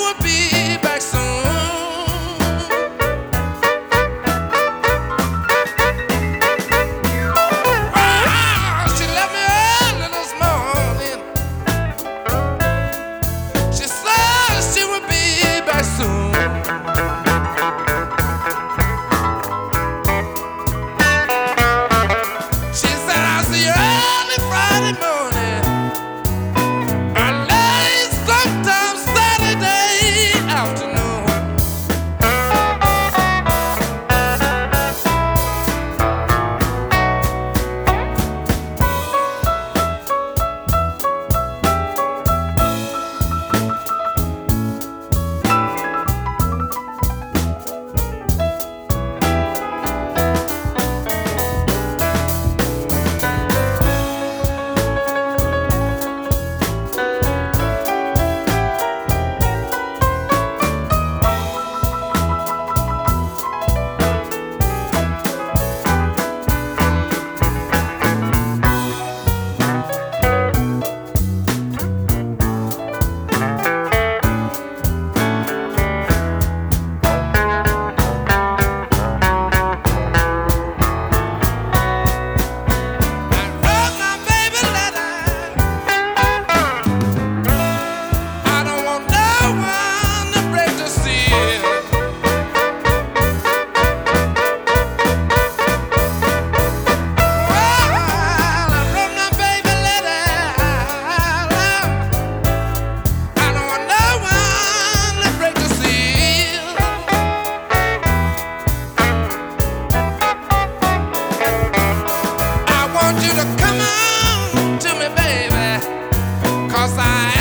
would be to come on to me, baby. Cause I